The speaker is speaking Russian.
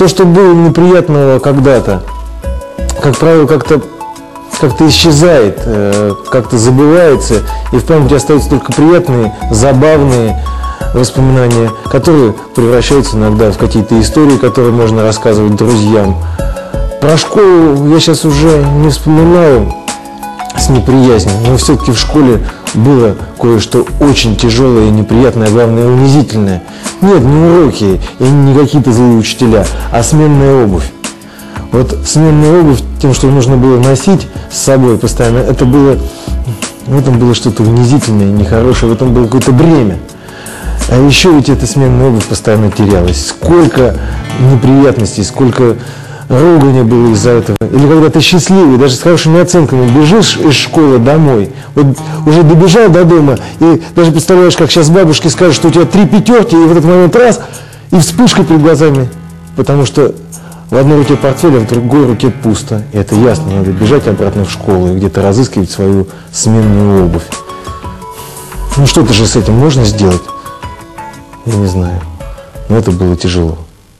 то, что было неприятного когда-то, как правило, как-то как-то исчезает, э, как-то забывается, и в памяти остаются только приятные, забавные воспоминания, которые превращаются иногда в какие-то истории, которые можно рассказывать друзьям. Про школу я сейчас уже не вспоминаю с неприязнью, но все-таки в школе было кое-что очень тяжелое и неприятное, а главное унизительное. Нет, не уроки и не какие-то злые учителя, а сменная обувь. Вот сменная обувь, тем, что нужно было носить с собой постоянно, это было, в этом было что-то унизительное, нехорошее, в этом было какое-то бремя. А еще ведь эта сменная обувь постоянно терялась. Сколько неприятностей, сколько ругания было из-за этого. Или когда ты счастливый, даже с хорошими оценками, бежишь из школы домой, вот уже добежал до дома, и даже представляешь, как сейчас бабушки скажут, что у тебя три пятерки, и в этот момент раз, и вспышка перед глазами, потому что в одной руке портфель, а в другой руке пусто. И это ясно, надо бежать обратно в школу и где-то разыскивать свою сменную обувь. Ну что-то же с этим можно сделать? Я не знаю. Но это было тяжело.